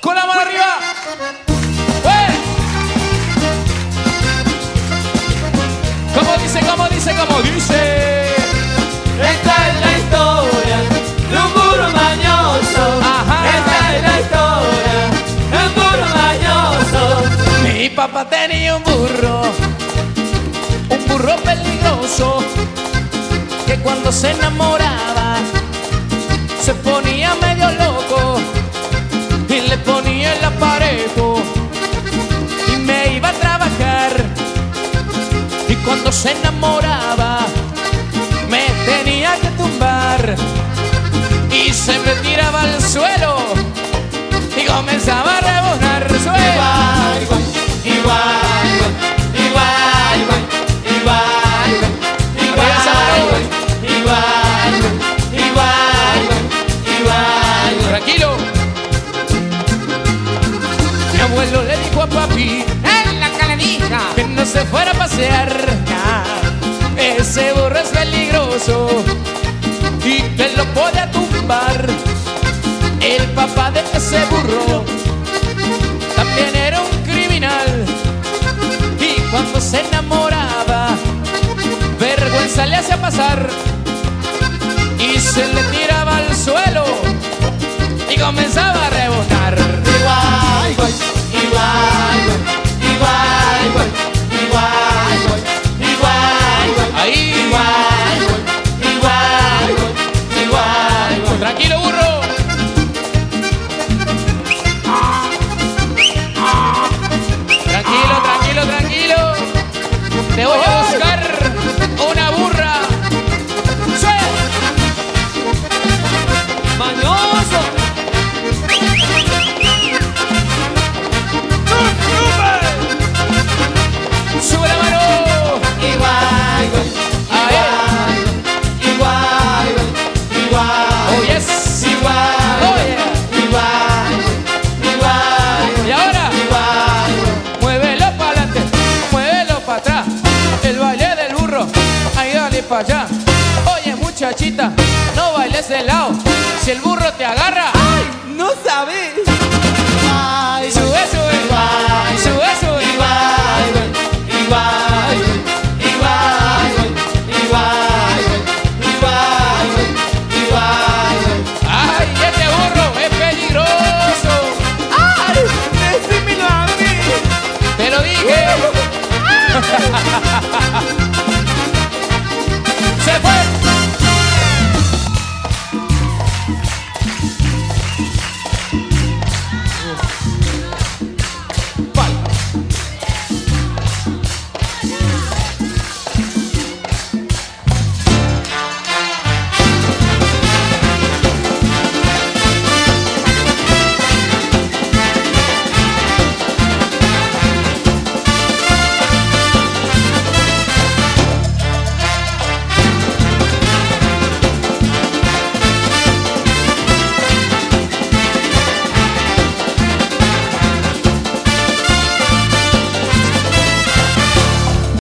Con la mano arriba. ¡Eh! ¿Cómo dice, cómo dice, cómo dice? Esta es la historia de un burro mañoso. Ajá. Esta es la historia de un burro mañoso. Mi papá tenía un burro, un burro peligroso, que cuando se enamoraba se ponía En la calenita. que no se fuera a pasear. Ese burro es peligroso y que lo podía tumbar. El papá de ese burro también era un criminal y cuando se enamoraba vergüenza le hacía pasar y se le tiraba al suelo y comenzaba Oye, muchachita, no bailes de lado. Si el burro te agarra, ¡ay! ¡No sabes! Ay, sube, sube, ay, igual, igual, igual, igual, igual, igual. ¡Ay, este burro es peligroso! ¡Ay! ¡Decímelo a mí! ¡Te lo dije!